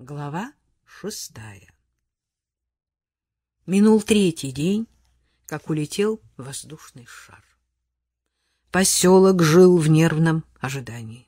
Глава шестая Минул третий день, как улетел воздушный шар. Поселок жил в нервном ожидании.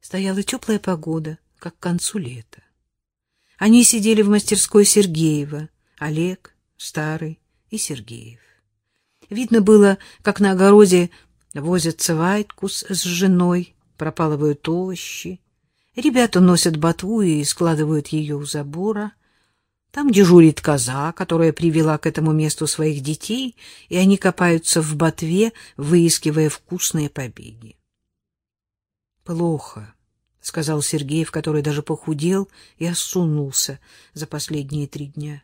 Стояла теплая погода, как к концу лета. Они сидели в мастерской Сергеева, Олег, Старый и Сергеев. Видно было, как на огороде возятся Вайткус с женой, пропалывают овощи, Ребята носят ботву и складывают ее у забора. Там дежурит коза, которая привела к этому месту своих детей, и они копаются в ботве, выискивая вкусные побеги. — Плохо, — сказал Сергеев, который даже похудел и осунулся за последние три дня.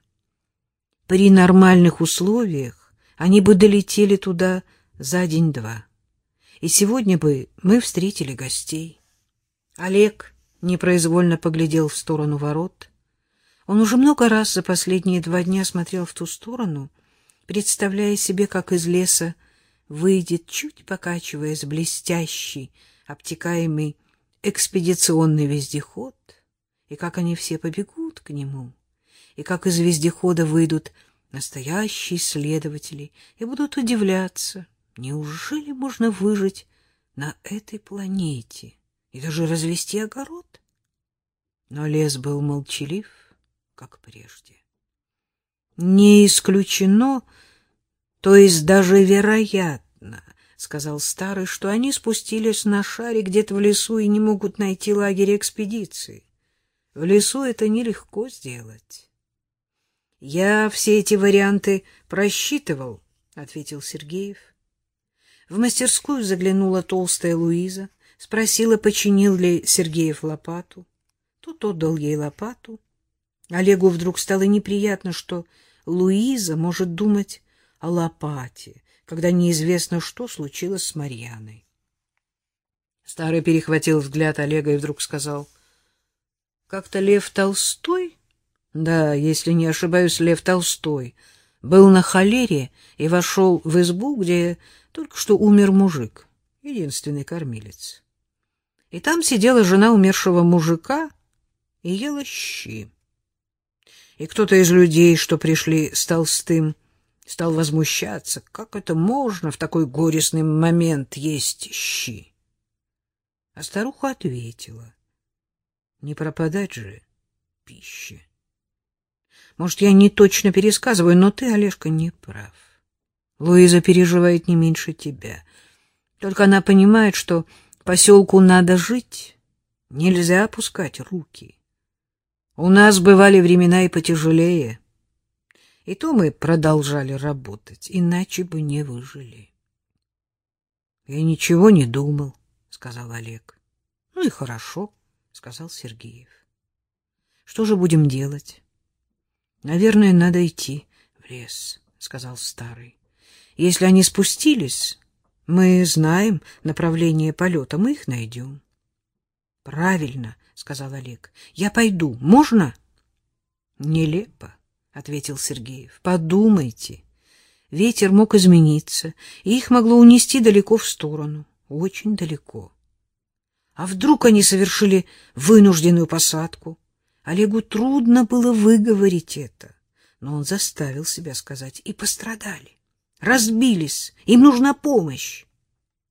При нормальных условиях они бы долетели туда за день-два. И сегодня бы мы встретили гостей. Олег непроизвольно поглядел в сторону ворот. Он уже много раз за последние два дня смотрел в ту сторону, представляя себе, как из леса выйдет, чуть покачиваясь, блестящий, обтекаемый экспедиционный вездеход, и как они все побегут к нему, и как из вездехода выйдут настоящие следователи и будут удивляться, неужели можно выжить на этой планете? И даже развести огород. Но лес был молчалив, как прежде. Не исключено, то есть даже вероятно, сказал старый, что они спустились на шаре где-то в лесу и не могут найти лагерь экспедиции. В лесу это нелегко сделать. Я все эти варианты просчитывал, ответил Сергеев. В мастерскую заглянула толстая Луиза спросила, починил ли Сергеев лопату. Тот отдал ей лопату. Олегу вдруг стало неприятно, что Луиза может думать о лопате, когда неизвестно, что случилось с Марьяной. Старый перехватил взгляд Олега и вдруг сказал, «Как-то Лев Толстой, да, если не ошибаюсь, Лев Толстой, был на холере и вошел в избу, где только что умер мужик, единственный кормилец и там сидела жена умершего мужика и ела щи. И кто-то из людей, что пришли с Толстым, стал возмущаться, как это можно в такой горестный момент есть щи. А старуха ответила, не пропадать же пищи. Может, я не точно пересказываю, но ты, Олежка, не прав. Луиза переживает не меньше тебя. Только она понимает, что Поселку надо жить, нельзя опускать руки. У нас бывали времена и потяжелее. И то мы продолжали работать, иначе бы не выжили. — Я ничего не думал, — сказал Олег. — Ну и хорошо, — сказал Сергеев. — Что же будем делать? — Наверное, надо идти в лес, — сказал старый. — Если они спустились, мы знаем направление полета, мы их найдем. — Правильно, — сказал Олег. — Я пойду. Можно? — Нелепо, — ответил Сергеев. — Подумайте. Ветер мог измениться, и их могло унести далеко в сторону, очень далеко. А вдруг они совершили вынужденную посадку? Олегу трудно было выговорить это, но он заставил себя сказать, и пострадали разбились, им нужна помощь.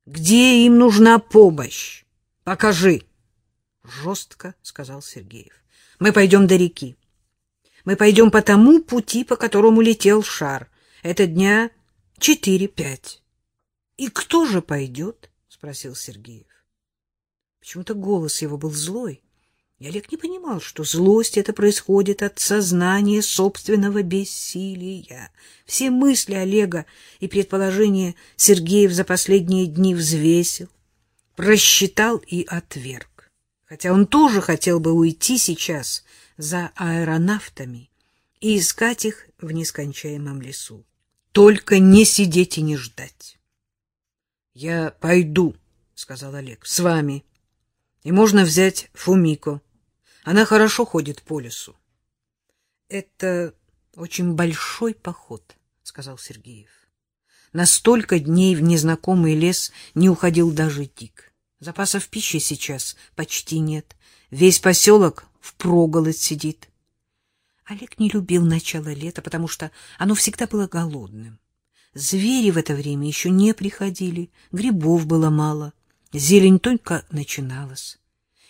Где им нужна помощь? Покажи. Жестко сказал Сергеев. Мы пойдем до реки. Мы пойдем по тому пути, по которому летел шар. Это дня четыре-пять. И кто же пойдет? Спросил Сергеев. Почему-то голос его был злой. И Олег не понимал, что злость это происходит от сознания собственного бессилия. Все мысли Олега и предположения Сергеев за последние дни взвесил, просчитал и отверг. Хотя он тоже хотел бы уйти сейчас за аэронавтами и искать их в нескончаемом лесу. Только не сидеть и не ждать. — Я пойду, — сказал Олег, — с вами. И можно взять Фумико. Она хорошо ходит по лесу. — Это очень большой поход, — сказал Сергеев. На столько дней в незнакомый лес не уходил даже Дик. Запасов пищи сейчас почти нет. Весь поселок впроголодь сидит. Олег не любил начало лета, потому что оно всегда было голодным. Звери в это время еще не приходили, грибов было мало, зелень только начиналась.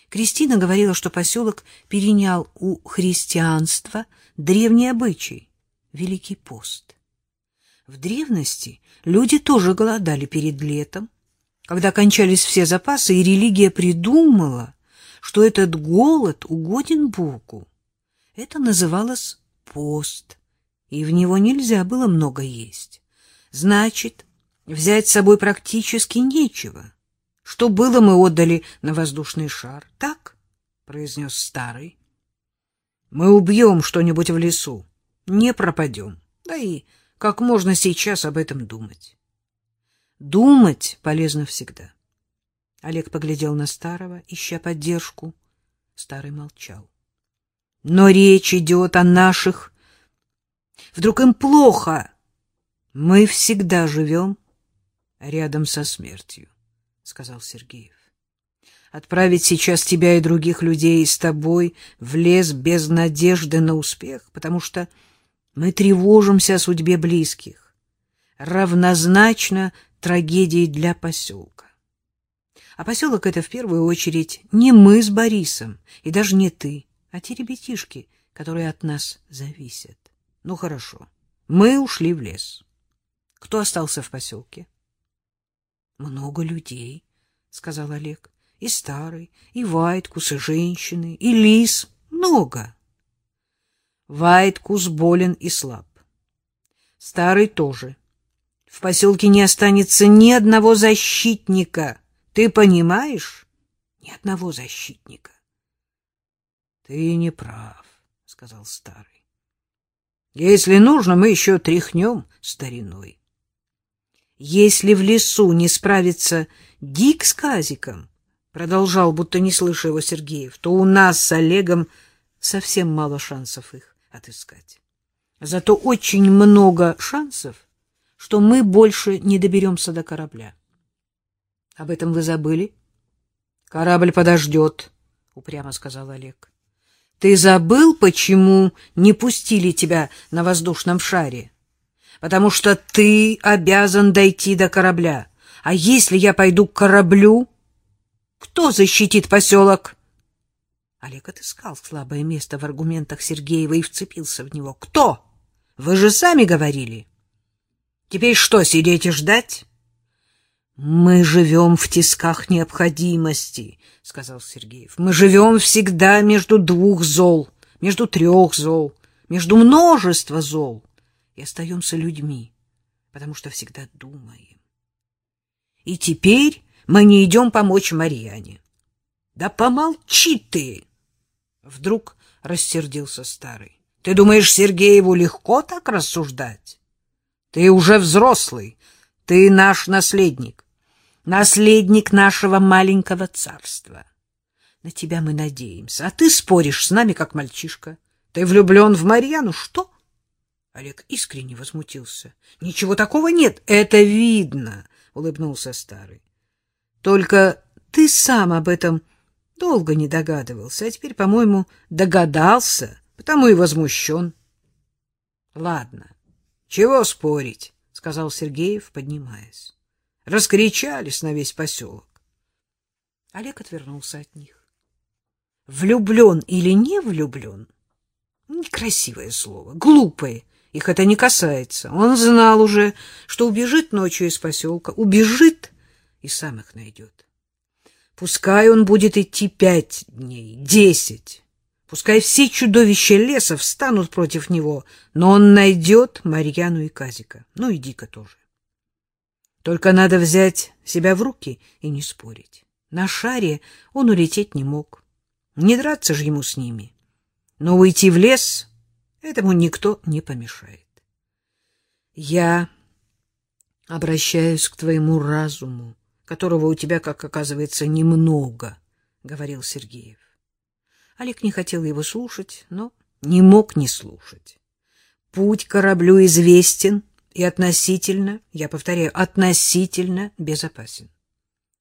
Кристина говорила, что поселок перенял у христианства древний обычай — Великий пост. В древности люди тоже голодали перед летом, когда кончались все запасы, и религия придумала, что этот голод угоден Богу. Это называлось пост, и в него нельзя было много есть. Значит, взять с собой практически нечего. Что было, мы отдали на воздушный шар. Так, — произнес старый. Мы убьем что-нибудь в лесу, не пропадем. Да и как можно сейчас об этом думать? Думать полезно всегда. Олег поглядел на старого, ища поддержку. Старый молчал. Но речь идет о наших... Вдруг им плохо. Мы всегда живем рядом со смертью сказал Сергеев. Отправить сейчас тебя и других людей с тобой в лес без надежды на успех, потому что мы тревожимся о судьбе близких, равнозначно трагедии для поселка. А поселок — это в первую очередь не мы с Борисом, и даже не ты, а те ребятишки, которые от нас зависят. Ну, хорошо, мы ушли в лес. Кто остался в поселке? — Много людей, — сказал Олег. — И старый, и Вайткус, и женщины, и лис. Много. Вайткус болен и слаб. Старый тоже. В поселке не останется ни одного защитника. Ты понимаешь? Ни одного защитника. — Ты не прав, — сказал старый. — Если нужно, мы еще тряхнем стариной. Если в лесу не справится Дик с Казиком, продолжал, будто не слыша его Сергеев, то у нас с Олегом совсем мало шансов их отыскать. Зато очень много шансов, что мы больше не доберемся до корабля. Об этом вы забыли? Корабль подождет, упрямо сказал Олег. Ты забыл, почему не пустили тебя на воздушном шаре? Потому что ты обязан дойти до корабля. А если я пойду к кораблю, кто защитит поселок? Олег отыскал слабое место в аргументах Сергеева и вцепился в него. Кто? Вы же сами говорили. Теперь что, сидеть и ждать? Мы живем в тисках необходимости, сказал Сергеев. Мы живем всегда между двух зол, между трех зол, между множества зол и остаемся людьми, потому что всегда думаем. И теперь мы не идем помочь Марьяне. Да помолчи ты! Вдруг рассердился старый. Ты думаешь, Сергееву легко так рассуждать? Ты уже взрослый, ты наш наследник, наследник нашего маленького царства. На тебя мы надеемся, а ты споришь с нами, как мальчишка. Ты влюблен в Марьяну, что? Олег искренне возмутился. — Ничего такого нет, это видно, — улыбнулся старый. — Только ты сам об этом долго не догадывался, а теперь, по-моему, догадался, потому и возмущен. — Ладно, чего спорить, — сказал Сергеев, поднимаясь. Раскричались на весь поселок. Олег отвернулся от них. Влюблен или не влюблен? Некрасивое слово, глупое их это не касается. Он знал уже, что убежит ночью из поселка, убежит и сам их найдет. Пускай он будет идти пять дней, десять, пускай все чудовища леса встанут против него, но он найдет Марьяну и Казика, ну и Дика тоже. Только надо взять себя в руки и не спорить. На шаре он улететь не мог, не драться же ему с ними, но уйти в лес Этому никто не помешает. Я обращаюсь к твоему разуму, которого у тебя, как оказывается, немного, — говорил Сергеев. Олег не хотел его слушать, но не мог не слушать. Путь кораблю известен и относительно, я повторяю, относительно безопасен.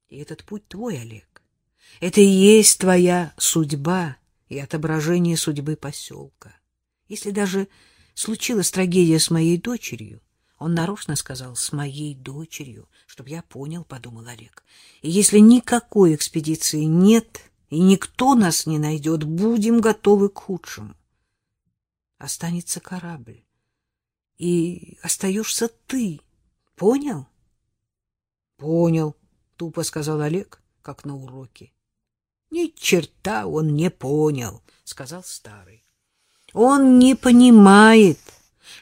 И этот путь твой, Олег. Это и есть твоя судьба, и отображение судьбы поселка. Если даже случилась трагедия с моей дочерью, он нарочно сказал «с моей дочерью», чтобы я понял, — подумал Олег. И если никакой экспедиции нет, и никто нас не найдет, будем готовы к худшему. Останется корабль, и остаешься ты. Понял? — Понял, — тупо сказал Олег, как на уроке. — Ни черта он не понял, — сказал старый. — Он не понимает,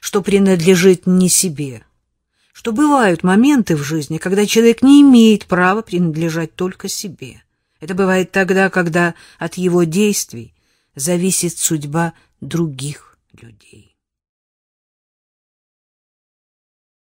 что принадлежит не себе, что бывают моменты в жизни, когда человек не имеет права принадлежать только себе. Это бывает тогда, когда от его действий зависит судьба других людей.